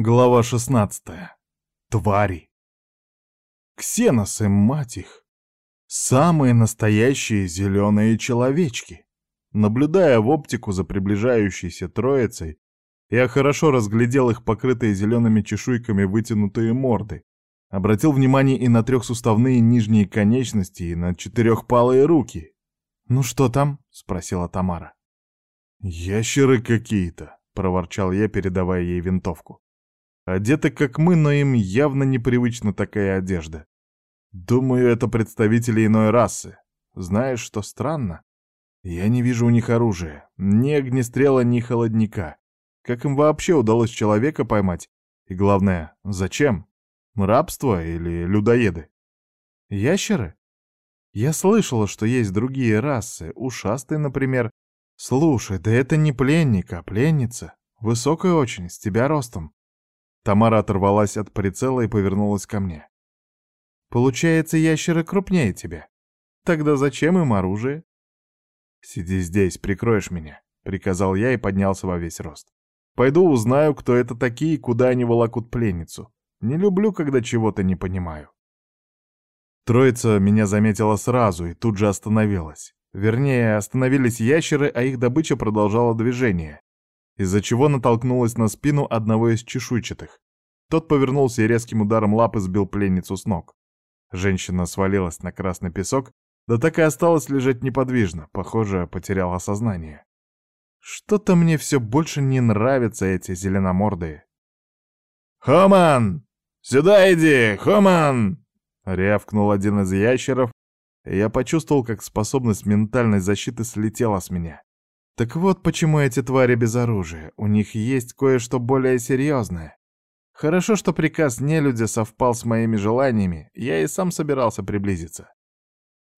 Глава 16. Твари. Ксеносы, мать их. Самые настоящие зеленые человечки. Наблюдая в оптику за приближающейся троицей, я хорошо разглядел их покрытые зелеными чешуйками вытянутые морды. Обратил внимание и на трехсуставные нижние конечности, и на четырехпалые руки. «Ну что там?» — спросила Тамара. «Ящеры какие-то», — проворчал я, передавая ей винтовку. Одеты как мы, но им явно непривычна такая одежда. Думаю, это представители иной расы. Знаешь, что странно? Я не вижу у них оружия. Ни огнестрела, ни холодника. Как им вообще удалось человека поймать? И главное, зачем? Рабство или людоеды? Ящеры? Я слышала, что есть другие расы, ушастые, например. Слушай, да это не пленник, а пленница. Высокая очень, с тебя ростом. Тамара оторвалась от прицела и повернулась ко мне. «Получается, ящеры крупнее тебя. Тогда зачем им оружие?» «Сиди здесь, прикроешь меня», — приказал я и поднялся во весь рост. «Пойду узнаю, кто это такие и куда они волокут пленницу. Не люблю, когда чего-то не понимаю». Троица меня заметила сразу и тут же остановилась. Вернее, остановились ящеры, а их добыча продолжала движение из-за чего натолкнулась на спину одного из чешуйчатых. Тот повернулся и резким ударом лапы сбил пленницу с ног. Женщина свалилась на красный песок, да так и осталась лежать неподвижно, похоже, потеряла сознание. Что-то мне все больше не нравятся эти зеленомордые. «Хоман! Сюда иди, Хоман!» — рявкнул один из ящеров, и я почувствовал, как способность ментальной защиты слетела с меня. Так вот почему эти твари без оружия. У них есть кое-что более серьезное. Хорошо, что приказ нелюдя совпал с моими желаниями, я и сам собирался приблизиться.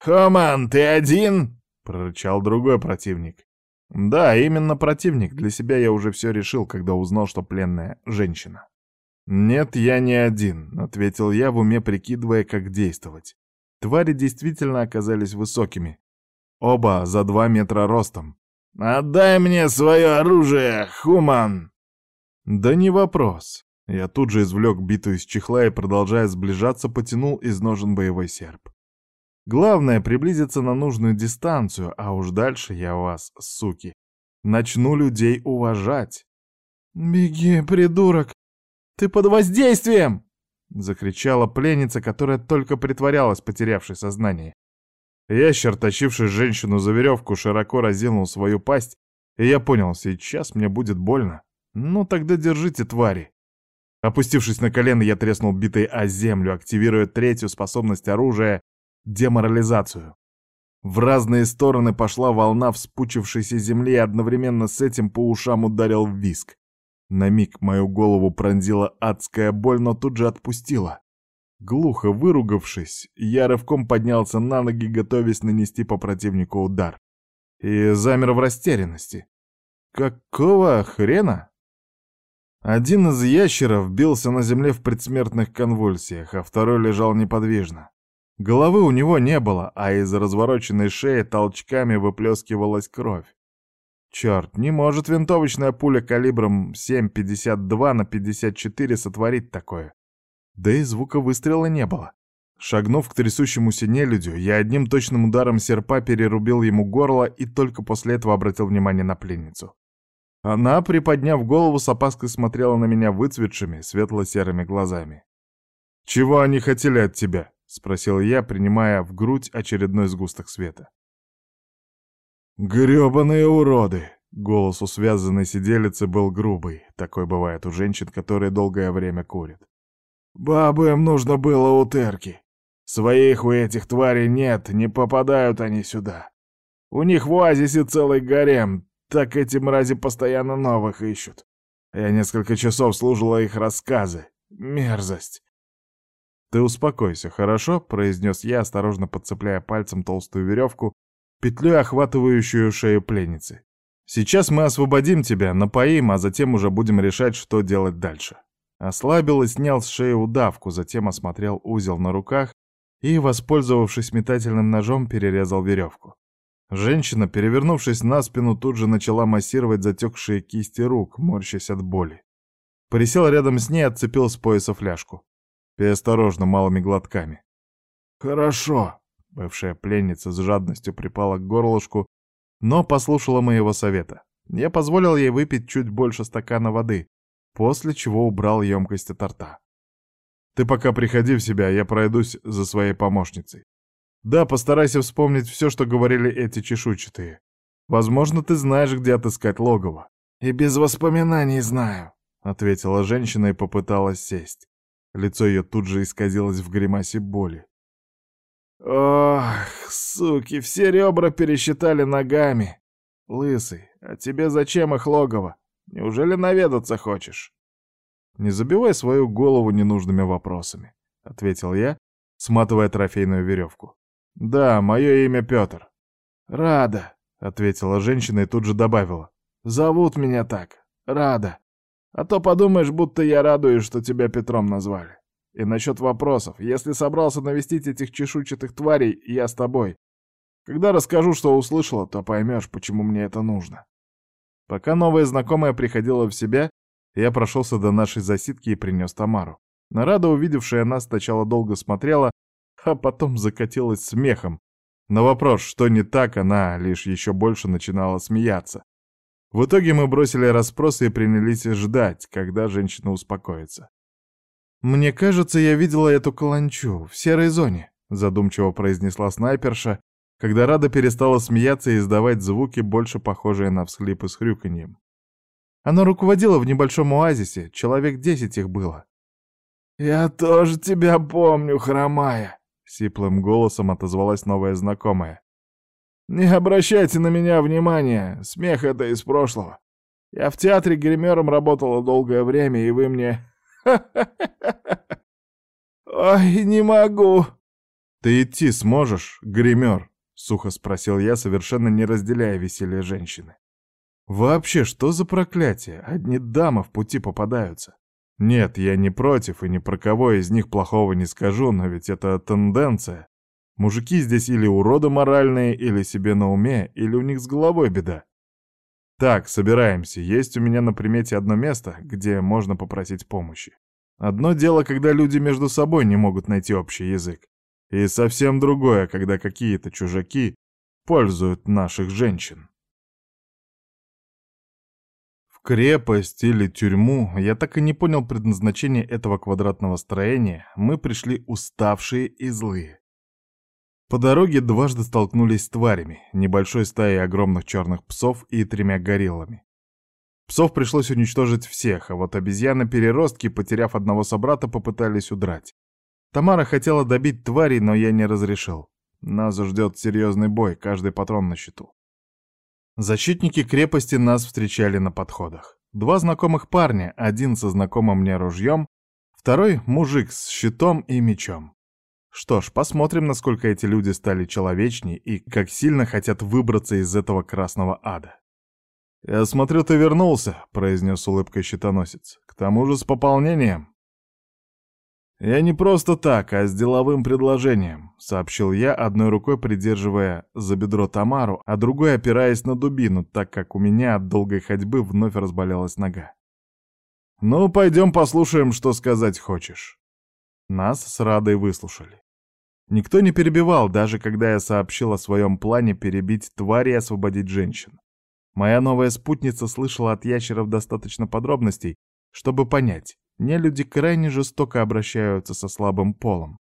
«Хоман, ты один?» — прорычал другой противник. Да, именно противник. Для себя я уже все решил, когда узнал, что пленная — женщина. «Нет, я не один», — ответил я в уме, прикидывая, как действовать. Твари действительно оказались высокими. Оба за два метра ростом. «Отдай мне свое оружие, Хуман!» «Да не вопрос». Я тут же извлек биту из чехла и, продолжая сближаться, потянул из ножен боевой серп. Главное — приблизиться на нужную дистанцию, а уж дальше я вас, суки, начну людей уважать. «Беги, придурок! Ты под воздействием!» — закричала пленница, которая только притворялась, потерявшей сознание. Ящер, тащивший женщину за веревку, широко разинул свою пасть, и я понял, сейчас мне будет больно. Ну тогда держите, твари. Опустившись на колено, я треснул битой о землю, активируя третью способность оружия — деморализацию. В разные стороны пошла волна вспучившейся земли, и одновременно с этим по ушам ударил виск. На миг мою голову пронзила адская боль, но тут же отпустила. Глухо выругавшись, я рывком поднялся на ноги, готовясь нанести по противнику удар. И замер в растерянности. Какого хрена? Один из ящеров бился на земле в предсмертных конвульсиях, а второй лежал неподвижно. Головы у него не было, а из развороченной шеи толчками выплескивалась кровь. Черт, не может винтовочная пуля калибром 7,52 на 54 сотворить такое да и звука выстрела не было. Шагнув к трясущемуся нелюдю, я одним точным ударом серпа перерубил ему горло и только после этого обратил внимание на пленницу. Она, приподняв голову, с опаской смотрела на меня выцветшими, светло-серыми глазами. «Чего они хотели от тебя?» — спросил я, принимая в грудь очередной сгусток света. «Грёбаные уроды!» — голос у связанной сиделицы был грубый. Такой бывает у женщин, которые долгое время курят. Бабам нужно было у терки. Своих у этих тварей нет, не попадают они сюда. У них в оазисе целый гарем, так эти мрази постоянно новых ищут. Я несколько часов служила их рассказы. Мерзость. «Ты успокойся, хорошо?» — произнес я, осторожно подцепляя пальцем толстую веревку, петлю, охватывающую шею пленницы. «Сейчас мы освободим тебя, напоим, а затем уже будем решать, что делать дальше». Ослабил и снял с шеи удавку, затем осмотрел узел на руках и, воспользовавшись метательным ножом, перерезал веревку. Женщина, перевернувшись на спину, тут же начала массировать затекшие кисти рук, морщась от боли. Присел рядом с ней, отцепил с пояса фляжку. Пей осторожно, малыми глотками. «Хорошо», — бывшая пленница с жадностью припала к горлышку, но послушала моего совета. Я позволил ей выпить чуть больше стакана воды, после чего убрал емкость от рта. «Ты пока приходи в себя, я пройдусь за своей помощницей. Да, постарайся вспомнить все, что говорили эти чешуйчатые. Возможно, ты знаешь, где отыскать логово». «И без воспоминаний знаю», — ответила женщина и попыталась сесть. Лицо ее тут же исказилось в гримасе боли. «Ох, суки, все ребра пересчитали ногами. Лысый, а тебе зачем их логово? Неужели наведаться хочешь?» «Не забивай свою голову ненужными вопросами», — ответил я, сматывая трофейную веревку. «Да, мое имя Петр». «Рада», — ответила женщина и тут же добавила. «Зовут меня так. Рада. А то подумаешь, будто я радуюсь, что тебя Петром назвали. И насчет вопросов. Если собрался навестить этих чешуйчатых тварей, я с тобой. Когда расскажу, что услышала, то поймешь, почему мне это нужно». Пока новая знакомая приходила в себя, я прошелся до нашей засидки и принес Тамару. Нарада, увидевшая нас, сначала долго смотрела, а потом закатилась смехом. На вопрос, что не так, она лишь еще больше начинала смеяться. В итоге мы бросили расспросы и принялись ждать, когда женщина успокоится. «Мне кажется, я видела эту каланчу в серой зоне», задумчиво произнесла снайперша, когда Рада перестала смеяться и издавать звуки, больше похожие на всхлипы с хрюканьем. Она руководила в небольшом оазисе, человек десять их было. «Я тоже тебя помню, хромая», — сиплым голосом отозвалась новая знакомая. «Не обращайте на меня внимания, смех это из прошлого. Я в театре гримером работала долгое время, и вы мне... Ой, не могу!» «Ты идти сможешь, гример?» — сухо спросил я, совершенно не разделяя веселье женщины. Вообще, что за проклятие? Одни дамы в пути попадаются. Нет, я не против и ни про кого из них плохого не скажу, но ведь это тенденция. Мужики здесь или уроды моральные, или себе на уме, или у них с головой беда. Так, собираемся. Есть у меня на примете одно место, где можно попросить помощи. Одно дело, когда люди между собой не могут найти общий язык. И совсем другое, когда какие-то чужаки пользуют наших женщин. крепость или тюрьму, я так и не понял предназначения этого квадратного строения, мы пришли уставшие и злые. По дороге дважды столкнулись с тварями, небольшой стаей огромных черных псов и тремя гориллами. Псов пришлось уничтожить всех, а вот обезьяны-переростки, потеряв одного собрата, попытались удрать. Тамара хотела добить тварей, но я не разрешил. Нас ждет серьезный бой, каждый патрон на счету. Защитники крепости нас встречали на подходах. Два знакомых парня, один со знакомым мне ружьем, второй — мужик с щитом и мечом. Что ж, посмотрим, насколько эти люди стали человечней и как сильно хотят выбраться из этого красного ада. «Я смотрю, ты вернулся», — произнес улыбкой щитоносец. «К тому же с пополнением». «Я не просто так, а с деловым предложением», — сообщил я, одной рукой придерживая за бедро Тамару, а другой опираясь на дубину, так как у меня от долгой ходьбы вновь разболелась нога. «Ну, пойдем послушаем, что сказать хочешь». Нас с Радой выслушали. Никто не перебивал, даже когда я сообщил о своем плане перебить твари и освободить женщин. Моя новая спутница слышала от ящеров достаточно подробностей, чтобы понять, Нелюди крайне жестоко обращаются со слабым полом.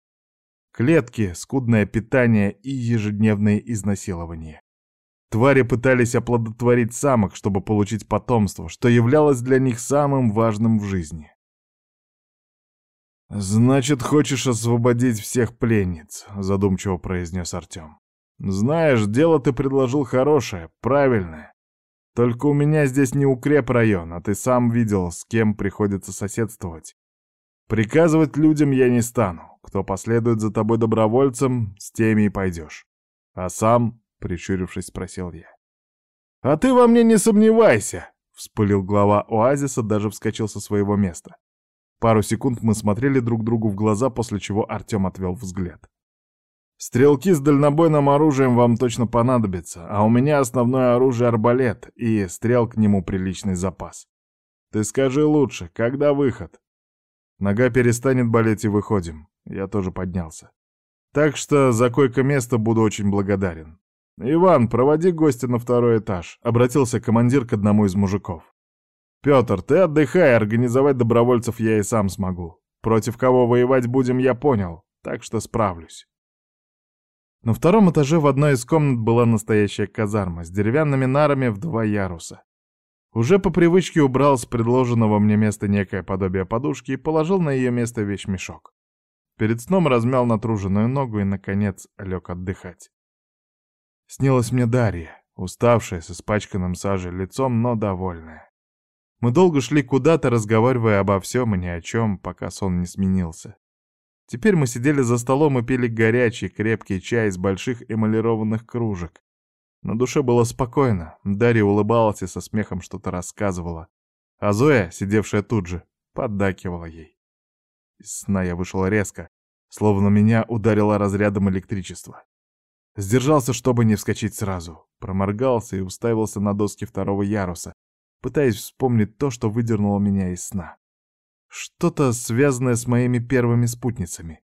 Клетки, скудное питание и ежедневные изнасилования. Твари пытались оплодотворить самок, чтобы получить потомство, что являлось для них самым важным в жизни. «Значит, хочешь освободить всех пленниц», — задумчиво произнес Артем. «Знаешь, дело ты предложил хорошее, правильное. Только у меня здесь не укреп-район, а ты сам видел, с кем приходится соседствовать. Приказывать людям я не стану. Кто последует за тобой добровольцем, с теми и пойдешь. А сам, прищурившись, спросил я. «А ты во мне не сомневайся!» — вспылил глава оазиса, даже вскочил со своего места. Пару секунд мы смотрели друг другу в глаза, после чего Артем отвел взгляд. Стрелки с дальнобойным оружием вам точно понадобятся, а у меня основное оружие арбалет и стрел к нему приличный запас. Ты скажи лучше, когда выход? Нога перестанет болеть и выходим. Я тоже поднялся. Так что за койко-место буду очень благодарен. «Иван, проводи гостя на второй этаж», — обратился командир к одному из мужиков. «Петр, ты отдыхай, организовать добровольцев я и сам смогу. Против кого воевать будем, я понял, так что справлюсь». На втором этаже в одной из комнат была настоящая казарма с деревянными нарами в два яруса. Уже по привычке убрал с предложенного мне места некое подобие подушки и положил на ее место вещмешок. Перед сном размял натруженную ногу и, наконец, лег отдыхать. Снилась мне Дарья, уставшая, с испачканным сажей лицом, но довольная. Мы долго шли куда-то, разговаривая обо всем и ни о чем, пока сон не сменился. Теперь мы сидели за столом и пили горячий, крепкий чай из больших эмалированных кружек. На душе было спокойно, Дарья улыбалась и со смехом что-то рассказывала. А Зоя, сидевшая тут же, поддакивала ей. Из сна я вышел резко, словно меня ударило разрядом электричества. Сдержался, чтобы не вскочить сразу. Проморгался и уставился на доски второго яруса, пытаясь вспомнить то, что выдернуло меня из сна. Что-то связанное с моими первыми спутницами.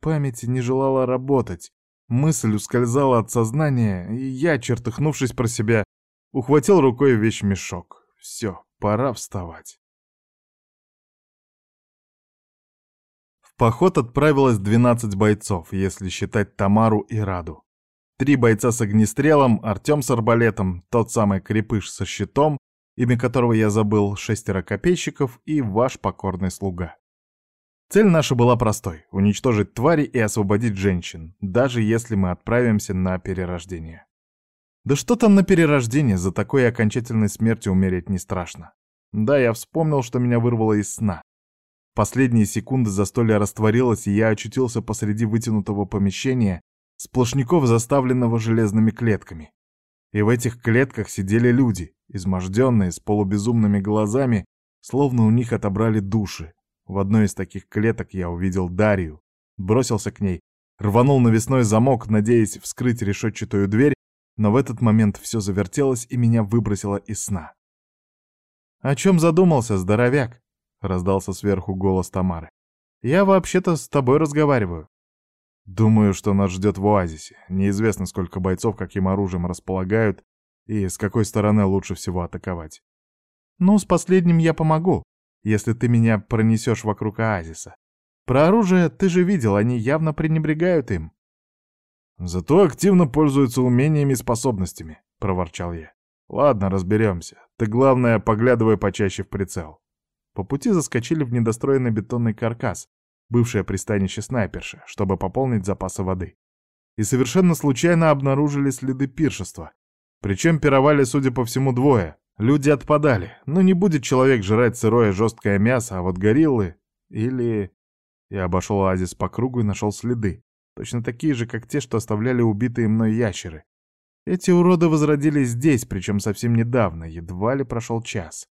Память не желала работать. Мысль ускользала от сознания, и я, чертыхнувшись про себя, ухватил рукой вещмешок. Все, пора вставать. В поход отправилось 12 бойцов, если считать Тамару и Раду. Три бойца с огнестрелом, Артем с арбалетом, тот самый крепыш со щитом, имя которого я забыл, шестеро копейщиков и ваш покорный слуга. Цель наша была простой — уничтожить твари и освободить женщин, даже если мы отправимся на перерождение. Да что там на перерождение, за такой окончательной смертью умереть не страшно. Да, я вспомнил, что меня вырвало из сна. Последние секунды застолья растворилось, и я очутился посреди вытянутого помещения, сплошняков, заставленного железными клетками. И в этих клетках сидели люди, изможденные, с полубезумными глазами, словно у них отобрали души. В одной из таких клеток я увидел Дарью, бросился к ней, рванул навесной замок, надеясь вскрыть решетчатую дверь, но в этот момент все завертелось и меня выбросило из сна. «О чем задумался, здоровяк?» — раздался сверху голос Тамары. «Я вообще-то с тобой разговариваю». Думаю, что нас ждет в оазисе. Неизвестно, сколько бойцов каким оружием располагают и с какой стороны лучше всего атаковать. Ну, с последним я помогу, если ты меня пронесешь вокруг оазиса. Про оружие ты же видел, они явно пренебрегают им. Зато активно пользуются умениями и способностями, проворчал я. Ладно, разберемся. Ты, главное, поглядывай почаще в прицел. По пути заскочили в недостроенный бетонный каркас, бывшее пристанище снайперши, чтобы пополнить запасы воды. И совершенно случайно обнаружили следы пиршества. Причем пировали, судя по всему, двое. Люди отпадали. Но не будет человек жрать сырое жесткое мясо, а вот гориллы... Или... Я обошел оазис по кругу и нашел следы. Точно такие же, как те, что оставляли убитые мной ящеры. Эти уроды возродились здесь, причем совсем недавно, едва ли прошел час.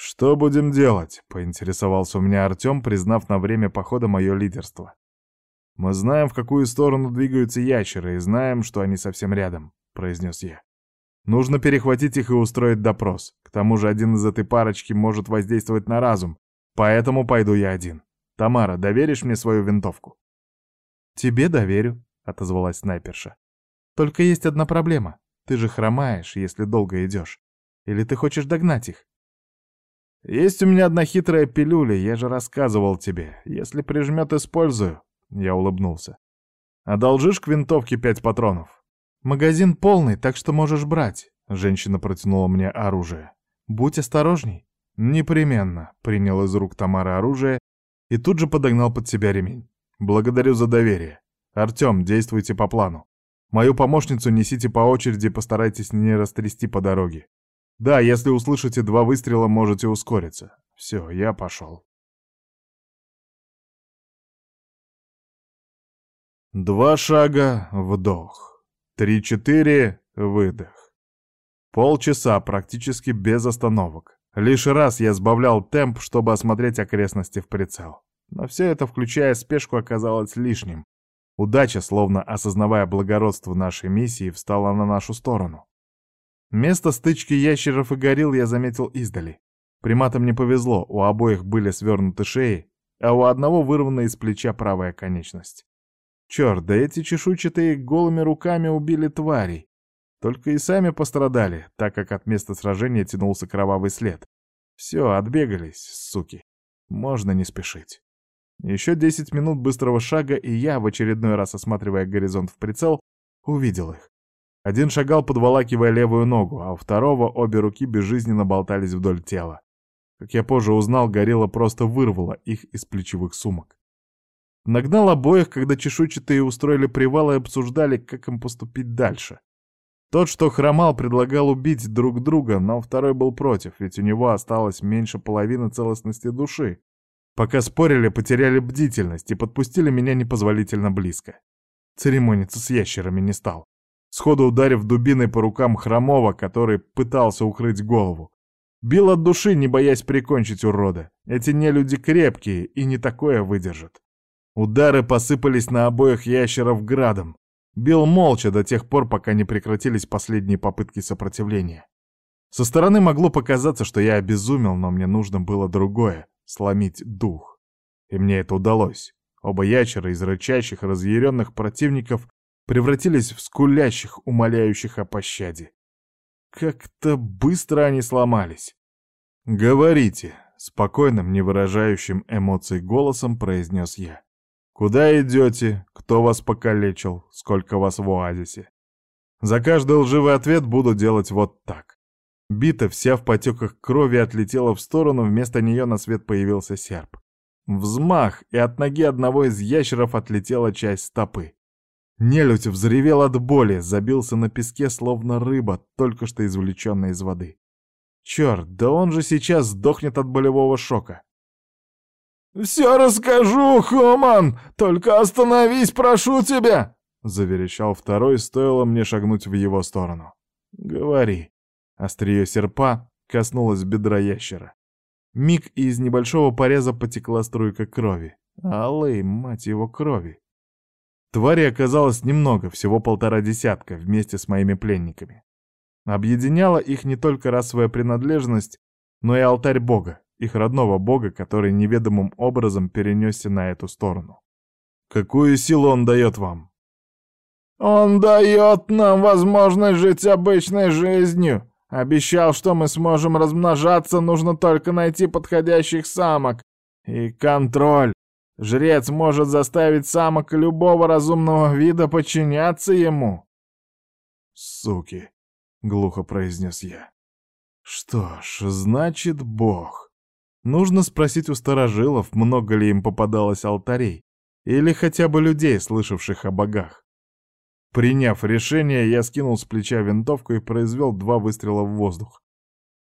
«Что будем делать?» — поинтересовался у меня Артем, признав на время похода мое лидерство. «Мы знаем, в какую сторону двигаются ящеры, и знаем, что они совсем рядом», — произнес я. «Нужно перехватить их и устроить допрос. К тому же один из этой парочки может воздействовать на разум, поэтому пойду я один. Тамара, доверишь мне свою винтовку?» «Тебе доверю», — отозвалась снайперша. «Только есть одна проблема. Ты же хромаешь, если долго идешь. Или ты хочешь догнать их?» «Есть у меня одна хитрая пилюля, я же рассказывал тебе. Если прижмет, использую». Я улыбнулся. «Одолжишь к винтовке пять патронов?» «Магазин полный, так что можешь брать», — женщина протянула мне оружие. «Будь осторожней». «Непременно», — принял из рук Тамары оружие и тут же подогнал под себя ремень. «Благодарю за доверие. Артем, действуйте по плану. Мою помощницу несите по очереди, постарайтесь не растрясти по дороге. Да, если услышите два выстрела, можете ускориться. Все, я пошел. Два шага — вдох. Три-четыре — выдох. Полчаса практически без остановок. Лишь раз я сбавлял темп, чтобы осмотреть окрестности в прицел. Но все это, включая спешку, оказалось лишним. Удача, словно осознавая благородство нашей миссии, встала на нашу сторону. Место стычки ящеров и горилл я заметил издали. Приматам не повезло, у обоих были свернуты шеи, а у одного вырвана из плеча правая конечность. Черт, да эти чешуйчатые голыми руками убили тварей. Только и сами пострадали, так как от места сражения тянулся кровавый след. Все, отбегались, суки. Можно не спешить. Еще десять минут быстрого шага, и я, в очередной раз осматривая горизонт в прицел, увидел их. Один шагал, подволакивая левую ногу, а у второго обе руки безжизненно болтались вдоль тела. Как я позже узнал, горилла просто вырвала их из плечевых сумок. Нагнал обоих, когда чешуйчатые устроили привал и обсуждали, как им поступить дальше. Тот, что хромал, предлагал убить друг друга, но второй был против, ведь у него осталось меньше половины целостности души. Пока спорили, потеряли бдительность и подпустили меня непозволительно близко. Церемониться с ящерами не стал. Сходу ударив дубиной по рукам хромого, который пытался укрыть голову. Бил от души, не боясь прикончить урода. Эти нелюди крепкие и не такое выдержат. Удары посыпались на обоих ящеров градом. Бил молча до тех пор, пока не прекратились последние попытки сопротивления. Со стороны могло показаться, что я обезумел, но мне нужно было другое — сломить дух. И мне это удалось. Оба ящера из рычащих, разъяренных противников превратились в скулящих, умоляющих о пощаде. Как-то быстро они сломались. «Говорите», — спокойным, не выражающим эмоций голосом произнес я. «Куда идете? Кто вас покалечил? Сколько вас в оазисе?» За каждый лживый ответ буду делать вот так. Бита вся в потеках крови отлетела в сторону, вместо нее на свет появился серп. Взмах, и от ноги одного из ящеров отлетела часть стопы. Нелюдь взревел от боли, забился на песке, словно рыба, только что извлеченная из воды. Черт, да он же сейчас сдохнет от болевого шока. «Все расскажу, Хуман! Только остановись, прошу тебя!» — заверещал второй, стоило мне шагнуть в его сторону. «Говори». Острие серпа коснулось бедра ящера. Миг, и из небольшого пореза потекла струйка крови. Алый, мать его, крови. Твари оказалось немного, всего полтора десятка, вместе с моими пленниками. Объединяла их не только расовая принадлежность, но и алтарь бога, их родного бога, который неведомым образом перенесся на эту сторону. Какую силу он дает вам? Он дает нам возможность жить обычной жизнью. Обещал, что мы сможем размножаться, нужно только найти подходящих самок. И контроль. Жрец может заставить самок любого разумного вида подчиняться ему. «Суки!» — глухо произнес я. «Что ж, значит, бог. Нужно спросить у старожилов, много ли им попадалось алтарей, или хотя бы людей, слышавших о богах. Приняв решение, я скинул с плеча винтовку и произвел два выстрела в воздух.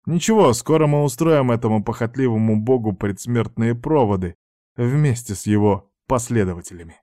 Ничего, скоро мы устроим этому похотливому богу предсмертные проводы, вместе с его последователями.